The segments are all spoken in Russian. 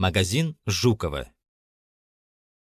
Магазин Жукова.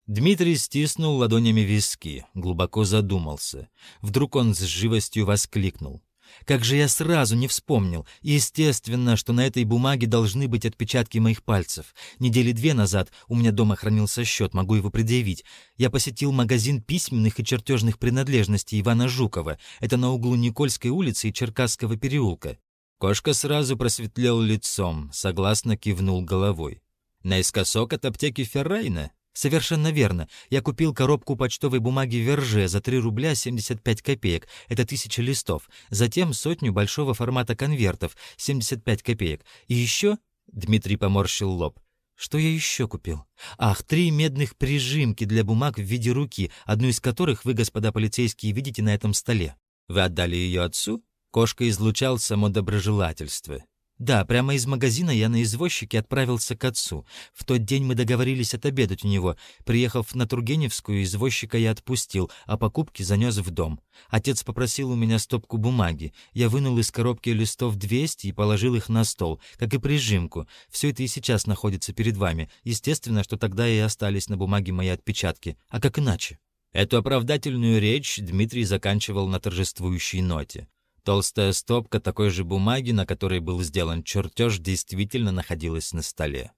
Дмитрий стиснул ладонями виски, глубоко задумался. Вдруг он с живостью воскликнул. «Как же я сразу не вспомнил! Естественно, что на этой бумаге должны быть отпечатки моих пальцев. Недели две назад у меня дома хранился счет, могу его предъявить. Я посетил магазин письменных и чертежных принадлежностей Ивана Жукова. Это на углу Никольской улицы и Черкасского переулка». Кошка сразу просветлел лицом, согласно кивнул головой. «Наискосок от аптеки Феррайна?» «Совершенно верно. Я купил коробку почтовой бумаги Верже за 3 рубля 75 копеек. Это тысяча листов. Затем сотню большого формата конвертов, 75 копеек. И еще...» Дмитрий поморщил лоб. Что я еще купил? Ах, три медных прижимки для бумаг в виде руки, одну из которых вы, господа полицейские, видите на этом столе. Вы отдали ее отцу? Кошка излучал само доброжелательство. Да, прямо из магазина я на извозчике отправился к отцу. В тот день мы договорились отобедать у него. Приехав на Тургеневскую, извозчика я отпустил, а покупки занес в дом. Отец попросил у меня стопку бумаги. Я вынул из коробки листов 200 и положил их на стол, как и прижимку. Все это и сейчас находится перед вами. Естественно, что тогда и остались на бумаге мои отпечатки. А как иначе? Эту оправдательную речь Дмитрий заканчивал на торжествующей ноте. Толстая стопка такой же бумаги, на которой был сделан чертеж, действительно находилась на столе.